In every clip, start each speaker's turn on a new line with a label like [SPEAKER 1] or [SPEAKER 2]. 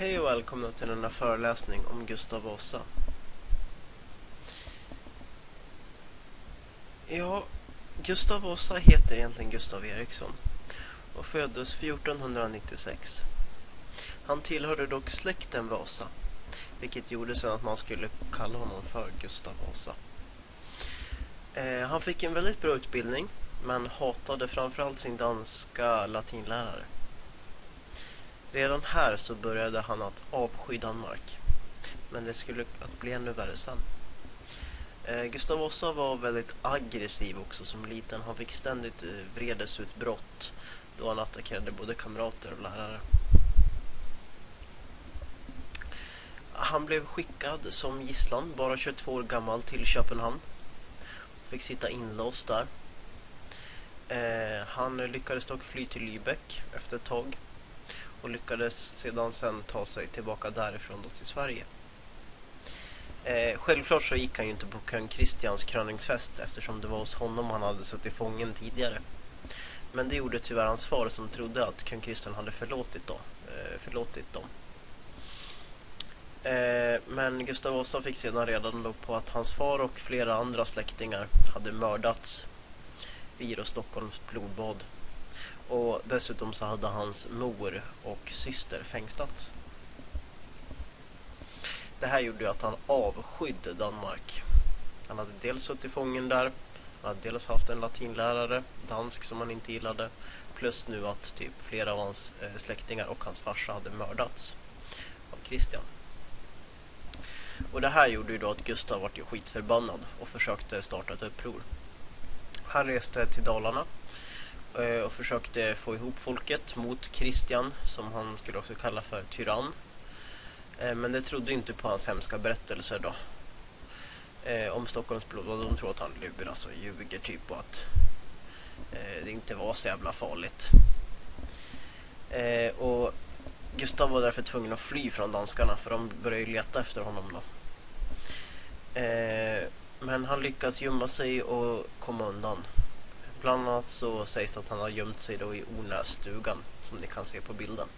[SPEAKER 1] Hej och välkomna till denna föreläsning om Gustav Vasa. Ja, Gustav Vasa heter egentligen Gustav Eriksson och föddes 1496. Han tillhörde dock släkten Vasa, vilket gjorde så att man skulle kalla honom för Gustav Vasa. Eh, han fick en väldigt bra utbildning, men hatade framförallt sin danska latinlärare. Redan här så började han att avsky Danmark. Men det skulle att bli ännu värre sen. Eh, Gustav Vasa var väldigt aggressiv också som liten. Han fick ständigt eh, vredesutbrott då han attackerade både kamrater och lärare. Han blev skickad som gisslan, bara 22 år gammal, till Köpenhamn. Fick sitta inlåst där. Eh, han lyckades dock fly till Lübeck efter ett tag och lyckades sedan sen ta sig tillbaka därifrån då till Sverige. Eh, självklart så gick han ju inte på kung Kristians kröningsfest eftersom det var hos honom han hade suttit fången tidigare. Men det gjorde tyvärr hans far som trodde att kung Kristian hade förlåtit, då, eh, förlåtit dem. Eh, men Gustav Vasa fick sedan redan då på att hans far och flera andra släktingar hade mördats vid Stockholms blodbad och dessutom så hade hans mor och syster fängslats. Det här gjorde ju att han avskydde Danmark. Han hade dels suttit fången där, han hade dels haft en latinlärare, dansk som han inte gillade, plus nu att typ flera av hans eh, släktingar och hans farsa hade mördats av Kristian. Och det här gjorde ju då att Gustav var ju skitförbannad och försökte starta ett uppror. Han reste till Dalarna Eh, och försökte få ihop folket mot Kristian som han skulle också kalla för tyrann. Eh, men det trodde inte på hans hemska berättelser då. Eh, om Stockholms blod och de tror att han lurar, alltså ljuger typ och att det inte var så jävla farligt. och Gustav var därför tvungen att fly från danskarna för de började leta efter honom då. men han lyckas gömma sig och komma undan. Bland annat så sägs det att han har gömt sig då i Ornässtugan som ni kan se på bilden.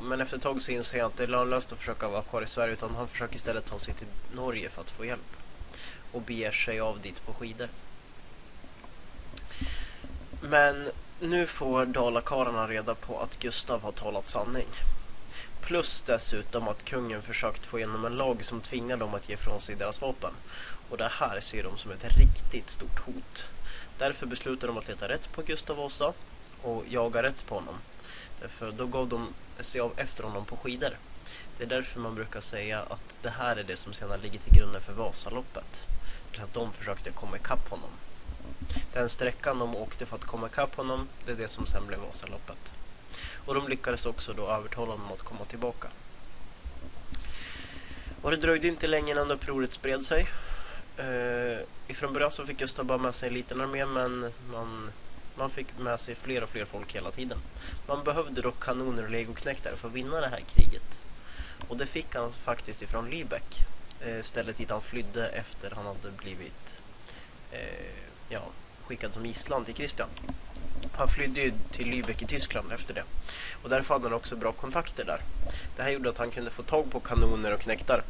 [SPEAKER 1] Men efter ett tag så inser han att det är lönlöst att försöka vara kvar i Sverige utan han försöker istället ta sig till Norge för att få hjälp. Och beger sig av dit på skidor. Men nu får dalakarlarna reda på att Gustav har talat sanning. Plus dessutom att kungen försökt få igenom en lag som tvingar dem att ge från sig deras vapen. Och det här ser de som ett riktigt stort hot. Därför beslutade de att leta rätt på Gustav Vasa och jaga rätt på honom. Därför då gav de sig av efter honom på skidor. Det är därför man brukar säga att det här är det som sedan ligger till grunden för Vasaloppet. Att de försökte komma ikapp honom. Den sträckan de åkte för att komma ikapp honom, det är det som sen blev Vasaloppet. Och de lyckades också då övertala honom att komma tillbaka. Och det dröjde inte länge innan upproret spred sig. Uh, ifrån början så fick Gustav bara med sig en liten armé men man, man fick med sig fler och fler folk hela tiden. Man behövde dock kanoner och legoknäktare för att vinna det här kriget. Och det fick han faktiskt ifrån Lübeck. Uh, stället dit han flydde efter han hade blivit uh, ja, skickad som gisslan till Kristian. Han flydde ju till Lübeck i Tyskland efter det. Och därför hade han också bra kontakter där. Det här gjorde att han kunde få tag på kanoner och knäktar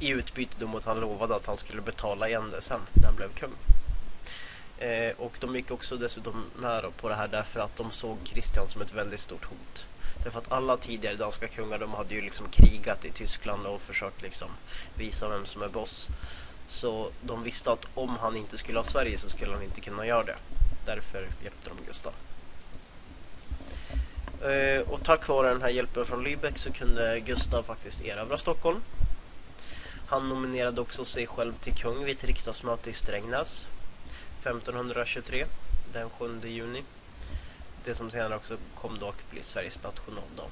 [SPEAKER 1] i utbyte då mot att han lovade att han skulle betala igen det sen när han blev kung. Eh, och de gick också dessutom med på det här därför att de såg Kristian som ett väldigt stort hot. Därför att alla tidigare danska kungar de hade ju liksom krigat i Tyskland och försökt liksom visa vem som är boss. Så de visste att om han inte skulle ha Sverige så skulle han inte kunna göra det. Därför hjälpte de Gustav. Eh, och tack vare den här hjälpen från Lübeck så kunde Gustav faktiskt erövra Stockholm. Han nominerade också sig själv till kung vid ett riksdagsmöte i Strängnäs 1523, den 7 juni. Det som senare också kom då att bli Sveriges nationaldag.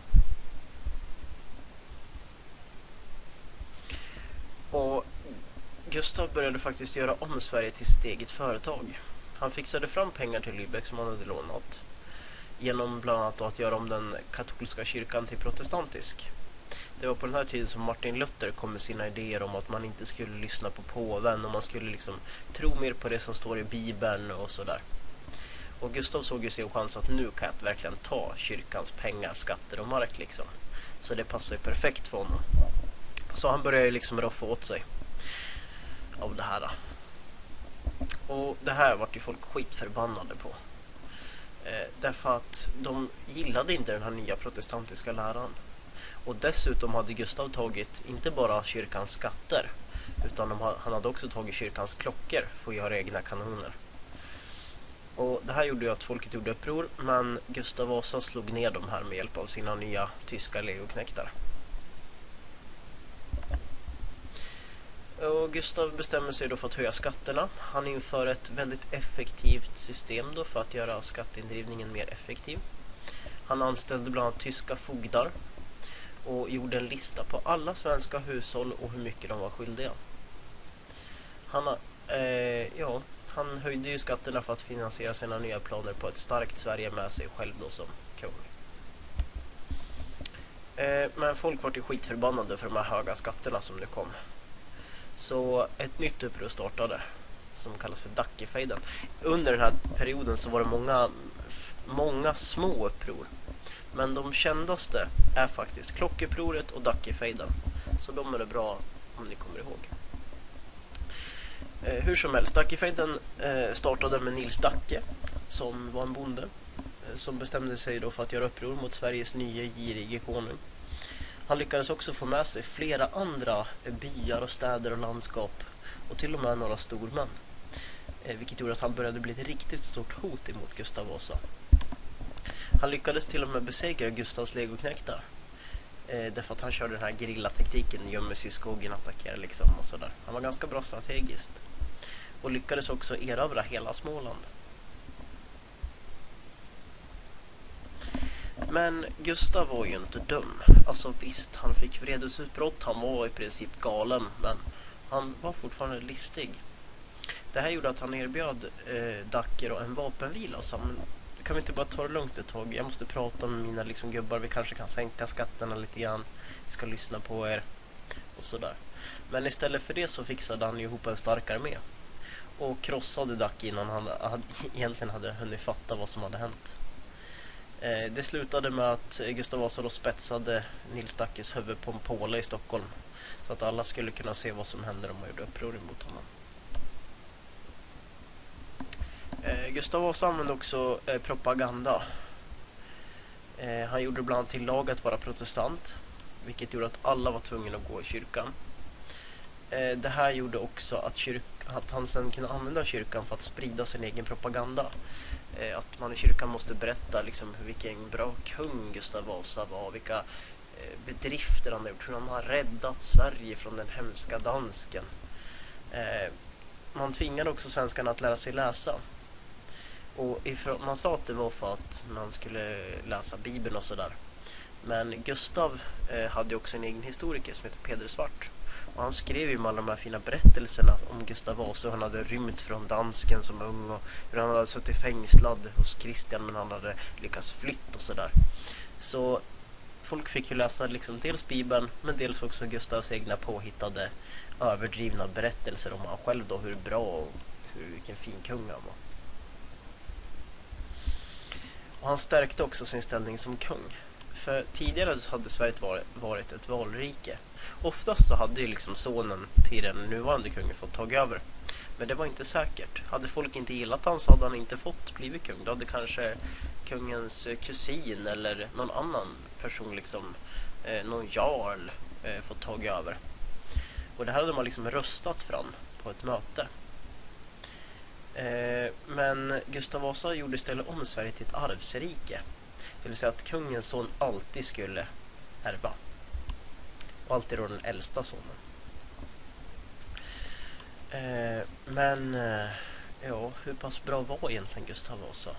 [SPEAKER 1] Och Gustav började faktiskt göra om Sverige till sitt eget företag. Han fixade fram pengar till Lübeck som han hade lånat genom bland annat att göra om den katolska kyrkan till protestantisk. Det var på den här tiden som Martin Luther kom med sina idéer om att man inte skulle lyssna på påven och man skulle liksom tro mer på det som står i Bibeln och sådär. Och Gustav såg ju sin chans att nu kan jag verkligen ta kyrkans pengar, skatter och mark liksom. Så det passar ju perfekt för honom. Så han började liksom roffa åt sig av det här. Och det här vart ju folk skitförbannade på. Eh, därför att de gillade inte den här nya protestantiska läran. Och dessutom hade Gustav tagit inte bara kyrkans skatter utan de, han hade också tagit kyrkans klockor för att göra egna kanoner. Och det här gjorde ju att folket gjorde uppror men Gustav Vasa slog ner dem här med hjälp av sina nya tyska legoknektar. Och Gustav bestämmer sig då för att höja skatterna. Han inför ett väldigt effektivt system då för att göra skatteindrivningen mer effektiv. Han anställde bland annat tyska fogdar och gjorde en lista på alla svenska hushåll och hur mycket de var skyldiga. Han, eh, ja, han höjde ju skatterna för att finansiera sina nya planer på ett starkt Sverige med sig själv då som kung. Eh, men folk var till skitförbannade för de här höga skatterna som nu kom. Så ett nytt uppror startade som kallas för Dackefejden. Under den här perioden så var det många, många små uppror. Men de kändaste är faktiskt Klockupproret och Dackefejden. Så de är det bra om ni kommer ihåg. Eh, hur som helst, Dackefejden eh, startade med Nils Dacke som var en bonde. Eh, som bestämde sig då för att göra uppror mot Sveriges nya girige konung. Han lyckades också få med sig flera andra eh, byar och städer och landskap och till och med några stormän. Eh, vilket gjorde att han började bli ett riktigt stort hot emot Gustav Vasa. Han lyckades till och med besegra Gustavs legoknektar. Eh, därför att han körde den här gerillatekniken, gömmer sig i skogen, attackerar liksom och sådär. Han var ganska bra strategiskt. Och lyckades också erövra hela Småland. Men Gustav var ju inte dum. Alltså visst, han fick vredesutbrott, han var i princip galen, men han var fortfarande listig. Det här gjorde att han erbjöd eh, Dacker en vapenvila. Så kan vi inte bara ta det lugnt ett tag? Jag måste prata med mina liksom, gubbar. Vi kanske kan sänka skatterna lite grann. Vi ska lyssna på er. Och sådär. Men istället för det så fixade han ihop en stark armé. Och krossade Duck innan han hade, egentligen hade hunnit fatta vad som hade hänt. Eh, det slutade med att Gustav Vasa då spetsade Nils Dackes huvud på en påle i Stockholm. Så att alla skulle kunna se vad som hände om man gjorde uppror emot honom. Eh, Gustav Vasa använde också eh, propaganda. Eh, han gjorde bland annat till lag att vara protestant. Vilket gjorde att alla var tvungna att gå i kyrkan. Eh, det här gjorde också att, kyrk att han sedan kunde använda kyrkan för att sprida sin egen propaganda. Eh, att man i kyrkan måste berätta liksom, vilken bra kung Gustav Vasa var. Vilka eh, bedrifter han har gjort. Hur han har räddat Sverige från den hemska dansken. Eh, man tvingade också svenskarna att lära sig läsa. Och ifrån, man sa att det var för att man skulle läsa Bibeln och sådär. Men Gustav eh, hade också en egen historiker som heter Peder Svart. Och han skrev ju med alla de här fina berättelserna om Gustav Vasa. Hur han hade rymt från dansken som ung och hur han hade suttit fängslad hos Kristian men han hade lyckats flytt och sådär. Så folk fick ju läsa liksom dels Bibeln men dels också Gustavs egna påhittade överdrivna berättelser om han själv då, hur bra och hur, vilken fin kung han var. Och han stärkte också sin ställning som kung. För tidigare hade Sverige varit ett valrike. Oftast så hade ju liksom sonen till den nuvarande kungen fått tag över. Men det var inte säkert. Hade folk inte gillat han så hade han inte fått blivit kung. Då hade kanske kungens kusin eller någon annan person, liksom, eh, någon jarl, eh, fått tag över. Och det här hade man liksom röstat fram på ett möte. Eh, men Gustav Vasa gjorde istället om Sverige till ett arvsrike. Det vill säga att kungens son alltid skulle ärva. Och alltid då den äldsta sonen. Eh, men eh, ja, hur pass bra var egentligen Gustav Vasa?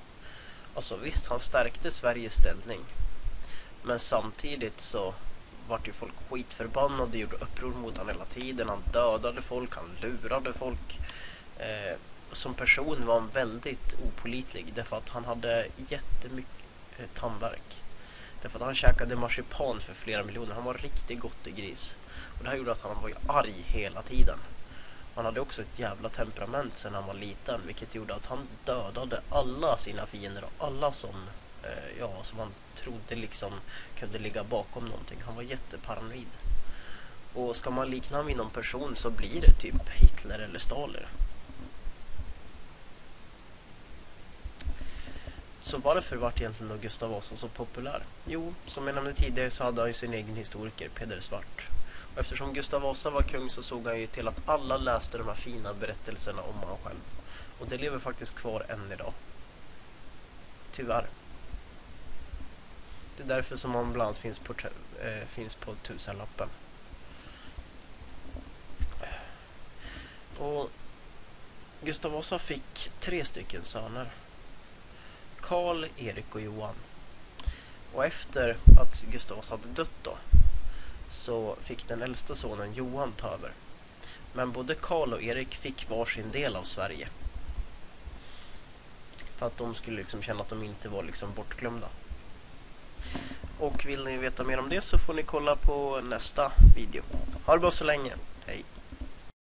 [SPEAKER 1] Alltså visst, han stärkte Sveriges ställning. Men samtidigt så vart ju folk skitförbannade, gjorde uppror mot honom hela tiden. Han dödade folk, han lurade folk. Eh, som person var han väldigt opolitlig därför att han hade jättemycket tandvärk. Därför att han käkade marsipan för flera miljoner. Han var riktigt gris. Och det här gjorde att han var arg hela tiden. Han hade också ett jävla temperament sen han var liten vilket gjorde att han dödade alla sina fiender och alla som eh, ja, som han trodde liksom kunde ligga bakom någonting. Han var jätteparanoid. Och ska man likna honom vid någon person så blir det typ Hitler eller Stalin. Så varför vart egentligen då Gustav Vasa så populär? Jo, som jag nämnde tidigare så hade han ju sin egen historiker, Peder Svart. Och eftersom Gustav Vasa var kung så såg han ju till att alla läste de här fina berättelserna om honom själv. Och det lever faktiskt kvar än idag. Tyvärr. Det är därför som han bland annat finns på, äh, finns på tusenlappen. Och Gustav Vasa fick tre stycken söner. Karl, Erik och Johan. Och efter att Gustav hade dött då så fick den äldsta sonen Johan ta över. Men både Karl och Erik fick varsin del av Sverige. För att de skulle liksom känna att de inte var liksom bortglömda. Och vill ni veta mer om det så får ni kolla på nästa video. Ha det bra så länge. Hej!